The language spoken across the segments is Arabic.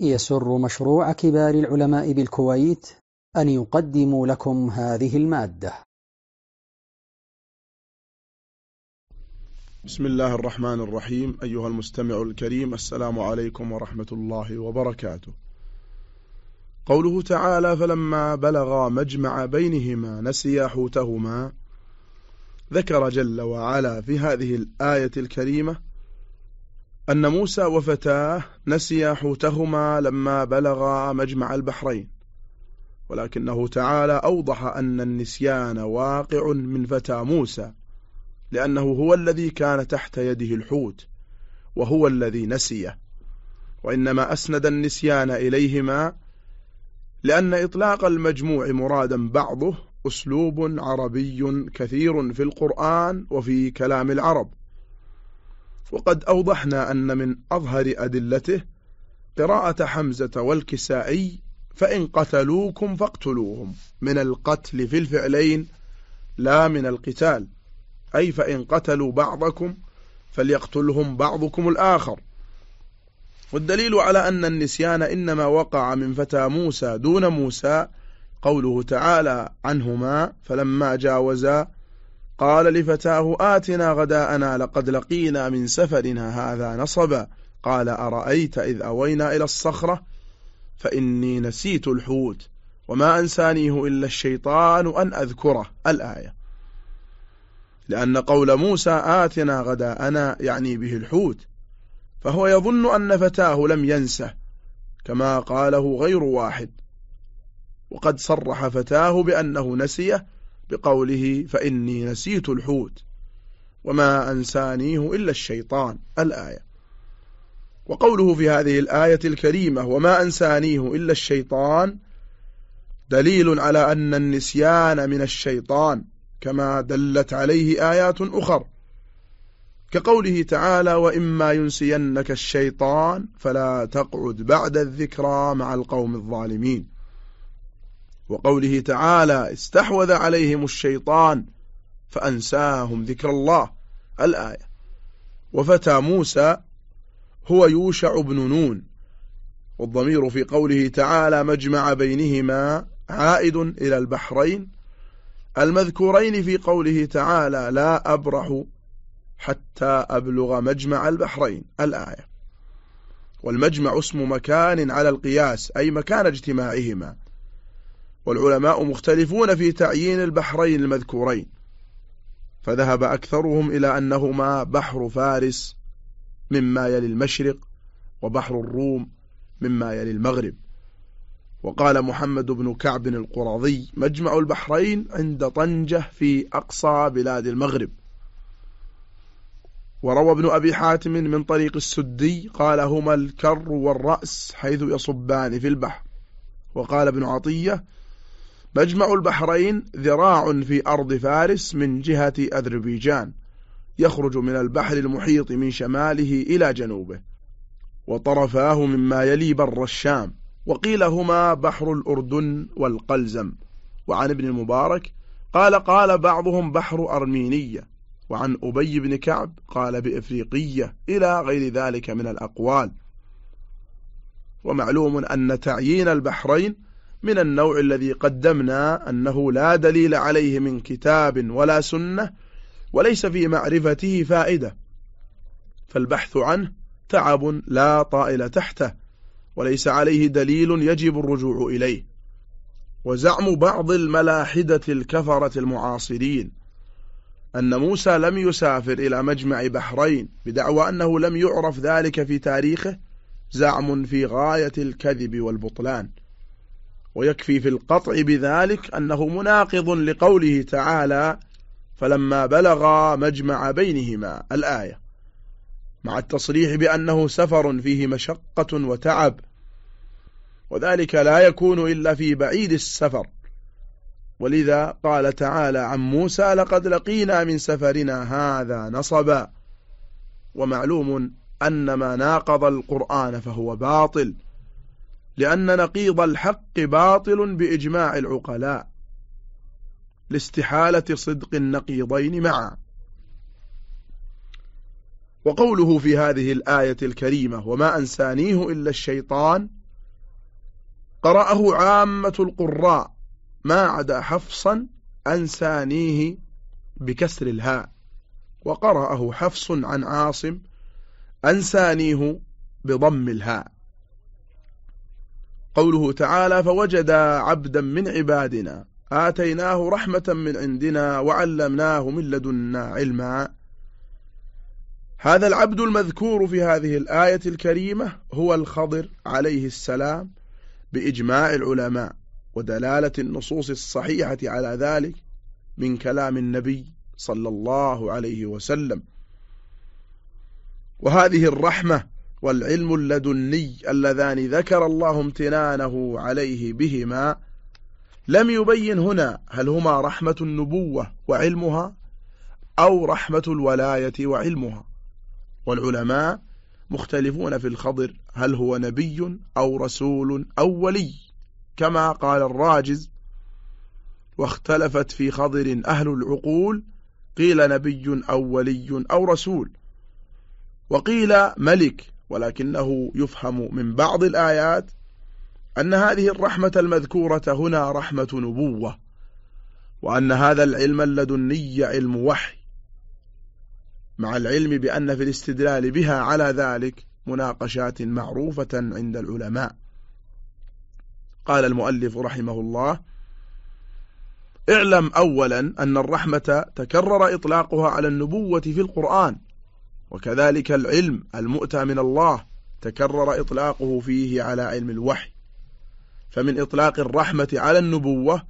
يسر مشروع كبار العلماء بالكويت أن يقدم لكم هذه المادة. بسم الله الرحمن الرحيم. أيها المستمع الكريم السلام عليكم ورحمة الله وبركاته. قوله تعالى فلما بلغا مجمع بينهما نسيا حوتهما ذكر جل وعلا في هذه الآية الكريمة أن موسى وفتاه نسيا حوتهما لما بلغا مجمع البحرين. ولكنه تعالى أوضح أن النسيان واقع من فتى موسى لأنه هو الذي كان تحت يده الحوت وهو الذي نسيه. وإنما أسند النسيان إليهما لأن إطلاق المجموع مرادا بعضه أسلوب عربي كثير في القرآن وفي كلام العرب. وقد أوضحنا أن من أظهر أدلته قراءة حمزة والكسائي فإن قتلوكم فاقتلوهم من القتل في الفعلين لا من القتال. أي فإن قتلوا بعضكم فليقتلهم بعضكم الآخر. والدليل على أن النسيان إنما وقع من فتى موسى دون موسى قوله تعالى عنهما فلما جاوزا قال لفتاه آتنا غداءنا لقد لقينا من سفرنا هذا نصبا. قال أرأيت إذ أوينا إلى الصخرة؟ فإني نسيت الحوت وما أنسانيه إلا الشيطان أن أذكره. الآية. لأن قول موسى آتنا غداءنا يعني به الحوت. فهو يظن أن فتاه لم ينسه كما قاله غير واحد. وقد صرح فتاه بأنه نسيه بقوله فإني نسيت الحوت وما أنسانيه إلا الشيطان الآية. وقوله في هذه الآية الكريمة وما أنسانيه إلا الشيطان دليل على أن النسيان من الشيطان كما دلت عليه آيات أخر. كقوله تعالى وإما ينسينك الشيطان فلا تقعد بعد الذكرى مع القوم الظالمين. وقوله تعالى استحوذ عليهم الشيطان فأنساهم ذكر الله الآية. وفتى موسى هو يوشع بن نون والضمير في قوله تعالى مجمع بينهما عائد إلى البحرين المذكورين في قوله تعالى لا أبرح حتى أبلغ مجمع البحرين الآية. والمجمع اسم مكان على القياس أي مكان اجتماعهما. والعلماء مختلفون في تعيين البحرين المذكورين فذهب أكثرهم إلى أنهما بحر فارس مما يلي المشرق وبحر الروم مما يلي المغرب. وقال محمد بن كعب القرظي مجمع البحرين عند طنجة في أقصى بلاد المغرب. وروى ابن أبي حاتم من طريق السدي قال هما الكر والرأس حيث يصبان في البحر. وقال ابن عطية مجمع البحرين ذراع في أرض فارس من جهة أذربيجان يخرج من البحر المحيط من شماله إلى جنوبه وطرفاه مما يلي بر الشام وقيل هما بحر الأردن والقلزم. وعن ابن المبارك قال قال بعضهم بحر أرمينية وعن أبي بن كعب قال بإفريقية إلى غير ذلك من الأقوال. ومعلوم أن تعيين البحرين من النوع الذي قدمنا أنه لا دليل عليه من كتاب ولا سنة وليس في معرفته فائدة فالبحث عنه تعب لا طائل تحته وليس عليه دليل يجب الرجوع إليه وزعم بعض الملاحدة الكفرة المعاصرين أن موسى لم يسافر إلى مجمع بحرين بدعوى أنه لم يعرف ذلك في تاريخه زعم في غاية الكذب والبطلان. ويكفي في القطع بذلك أنه مناقض لقوله تعالى فلما بلغا مجمع بينهما الآية. مع التصريح بأنه سفر فيه مشقة وتعب. وذلك لا يكون إلا في بعيد السفر. ولذا قال تعالى عن موسى لقد لقينا من سفرنا هذا نصبا. ومعلوم أن ما ناقض القرآن فهو باطل. لأن نقيض الحق باطل بإجماع العقلاء لاستحالة صدق النقيضين معا. وقوله في هذه الآية الكريمة وما أنسانيه إلا الشيطان قرأه عامة القراء ما عدا حفصا أنسانيه بكسر الهاء وقرأه حفص عن عاصم أنسانيه بضم الهاء قوله تعالى فوجد عبدا من عبادنا آتيناه رحمة من عندنا وعلمناه من لدنا علما. هذا العبد المذكور في هذه الآية الكريمة هو الخضر عليه السلام بإجماع العلماء ودلالة النصوص الصحيحة على ذلك من كلام النبي صلى الله عليه وسلم. وهذه الرحمة والعلم اللدني اللذان ذكر الله امتنانه عليه بهما لم يبين هنا هل هما رحمة النبوة وعلمها أو رحمة الولاية وعلمها. والعلماء مختلفون في الخضر هل هو نبي أو رسول أو ولي كما قال الراجز واختلفت في خضر أهل العقول قيل نبي أو ولي أو رسول وقيل ملك ولكنه يفهم من بعض الآيات أن هذه الرحمة المذكورة هنا رحمة نبوة وأن هذا العلم اللدني علم وحي مع العلم بأن في الاستدلال بها على ذلك مناقشات معروفة عند العلماء. قال المؤلف رحمه الله اعلم أولا أن الرحمة تكرر إطلاقها على النبوة في القرآن وكذلك العلم المؤتى من الله تكرر إطلاقه فيه على علم الوحي. فمن إطلاق الرحمة على النبوة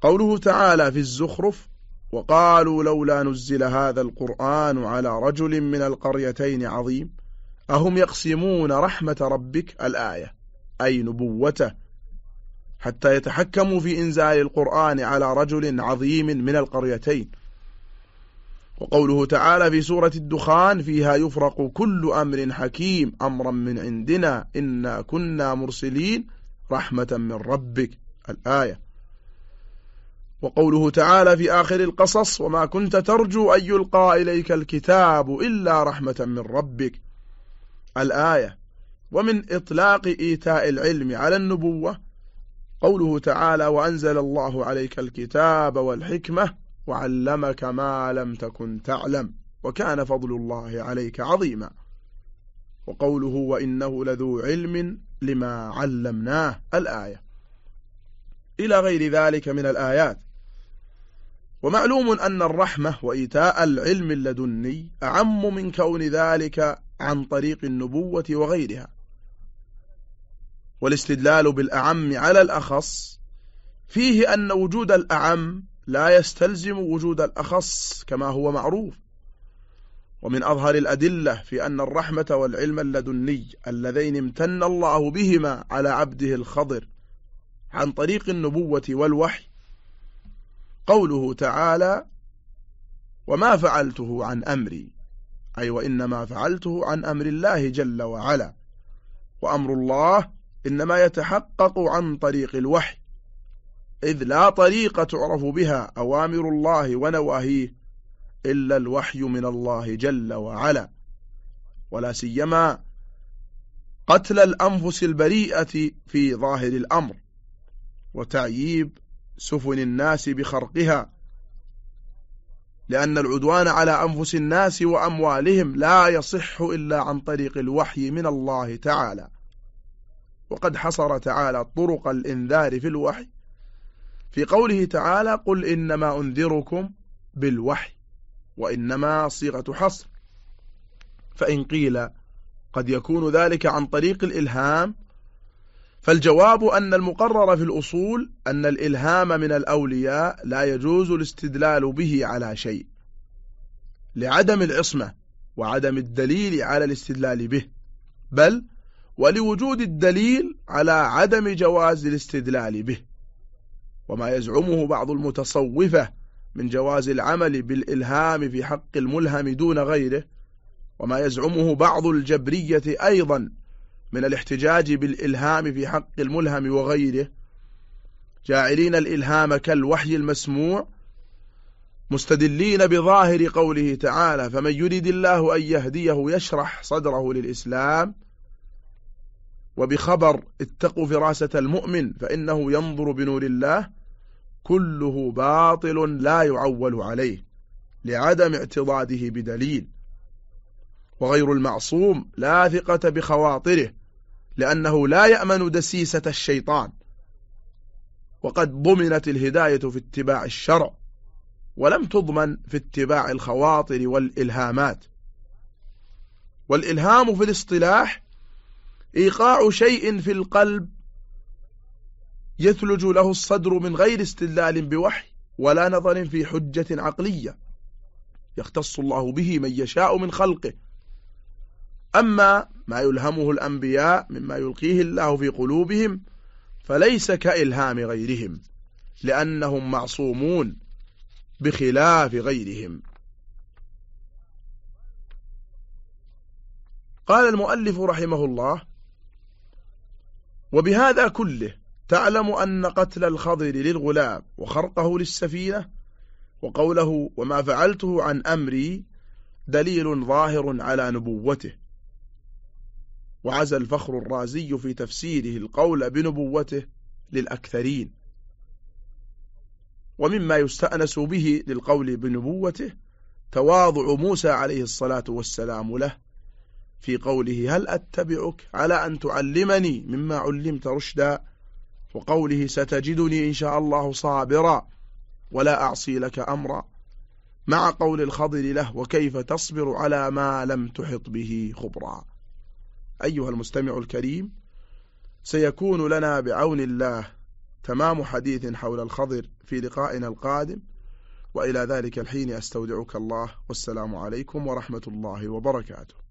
قوله تعالى في الزخرف وقالوا لولا نزل هذا القرآن على رجل من القريتين عظيم أهم يقسمون رحمة ربك الآية أي نبوته حتى يتحكموا في إنزال القرآن على رجل عظيم من القريتين. وقوله تعالى في سورة الدخان فيها يفرق كل أمر حكيم أمرا من عندنا إنا كنا مرسلين رحمة من ربك الآية. وقوله تعالى في آخر القصص وما كنت ترجو أن يلقى إليك الكتاب إلا رحمة من ربك الآية. ومن إطلاق إيتاء العلم على النبوة قوله تعالى وأنزل الله عليك الكتاب والحكمة وعلمك ما لم تكن تعلم وكان فضل الله عليك عظيما. وقوله وإنه لذو علم لما علمناه الآية. إلى غير ذلك من الآيات. ومعلوم أن الرحمة وإيتاء العلم اللدني أعم من كون ذلك عن طريق النبوة وغيرها. والاستدلال بالأعم على الأخص فيه أن وجود الأعم لا يستلزم وجود الأخص كما هو معروف. ومن أظهر الأدلة في أن الرحمة والعلم اللدني اللذين امتن الله بهما على عبده الخضر عن طريق النبوة والوحي. قوله تعالى وما فعلته عن أمري. أي وإنما فعلته عن أمر الله جل وعلا. وأمر الله إنما يتحقق عن طريق الوحي. إذ لا طريقة تعرف بها أوامر الله ونواهيه إلا الوحي من الله جل وعلا ولا سيما قتل الأنفس البريئة في ظاهر الأمر وتعييب سفن الناس بخرقها لأن العدوان على أنفس الناس وأموالهم لا يصح إلا عن طريق الوحي من الله تعالى وقد حصر تعالى طرق الإنذار في الوحي في قوله تعالى قل إنما أنذركم بالوحي وإنما صيغة حصر. فإن قيل قد يكون ذلك عن طريق الإلهام فالجواب أن المقرر في الأصول أن الإلهام من الأولياء لا يجوز الاستدلال به على شيء لعدم العصمة وعدم الدليل على الاستدلال به بل ولوجود الدليل على عدم جواز الاستدلال به. وما يزعمه بعض المتصوفة من جواز العمل بالإلهام في حق الملهم دون غيره وما يزعمه بعض الجبرية أيضا من الاحتجاج بالإلهام في حق الملهم وغيره. جاعلين الإلهام كالوحي المسموع مستدلين بظاهر قوله تعالى فمن يريد الله أن يهديه يشرح صدره للإسلام وبخبر اتقوا فراسة المؤمن فإنه ينظر بنور الله كله باطل لا يعول عليه لعدم اعتضاده بدليل. وغير المعصوم لا ثقة بخواطره لأنه لا يأمن دسيسة الشيطان. وقد ضمنت الهداية في اتباع الشرع ولم تضمن في اتباع الخواطر والإلهامات. والإلهام في الاصطلاح إيقاع شيء في القلب يثلج له الصدر من غير استدلال بوحي ولا نظر في حجة عقلية. يختص الله به من يشاء من خلقه. أما ما يلهمه الأنبياء مما يلقيه الله في قلوبهم فليس كإلهام غيرهم لأنهم معصومون بخلاف غيرهم. قال المؤلف رحمه الله وبهذا كله تعلم أن قتل الخضر للغلام وخرقه للسفينة وقوله وما فعلته عن أمري دليل ظاهر على نبوته. وعزى الفخر الرازي في تفسيره القول بنبوته للأكثرين. ومما يستأنس به للقول بنبوته تواضع موسى عليه الصلاة والسلام له في قوله هل أتبعك على أن تعلمني مما علمت رشدا وقوله ستجدني إن شاء الله صابرا ولا أعصي لك أمرا. مع قول الخضر له وكيف تصبر على ما لم تحط به خبرا. أيها المستمع الكريم سيكون لنا بعون الله تمام حديث حول الخضر في لقائنا القادم. وإلى ذلك الحين أستودعك الله والسلام عليكم ورحمة الله وبركاته.